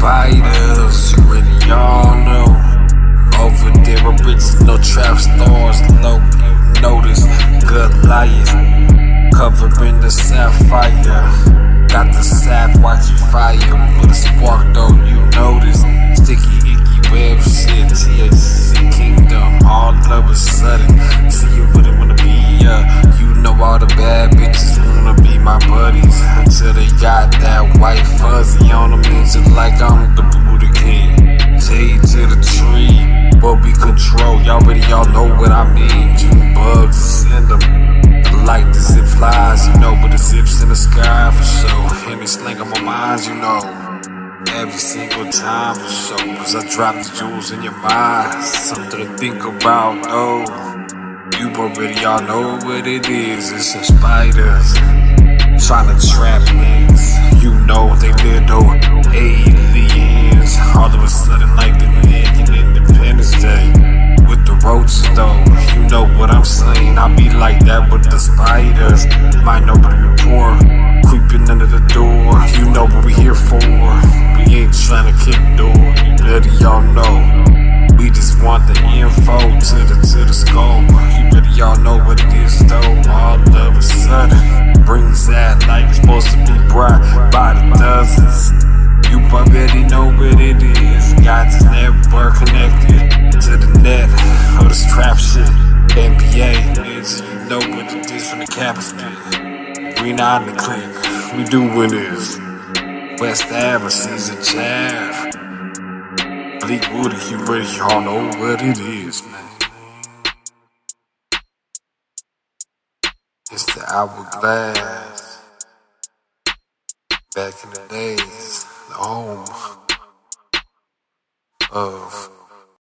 spiders, you really all know. Over there, a bitch no trap stars, no notice. Good liars, covering the sapphire. Got the sap, watching fire with a spark though. Already all know what I mean. June bugs, send them. Like the zip flies, you know, but the zips in the sky for sure. And they sling on my mind, you know. Every single time for sure. Cause I drop the jewels in your mind. Something to think about, oh. You already y'all know what it is. It's some spiders trying to trap niggas. That with the spiders. Minority Report, creeping under the door. You know what we here for. We ain't trying to kick door. Better y'all know. We just want the info to the to the scope. You better y'all know what it is though. All of a sudden, brings that like it's supposed to be brought by the dozens. You already know what it is. Got this network connected to the net. All this trap shit. Know what it is from the campus. We not in the clique. We doing this. West Ave, a chaff. Bleak Woody, you ready? Y'all know what it is, man. It's the hourglass. Back in the days, the home of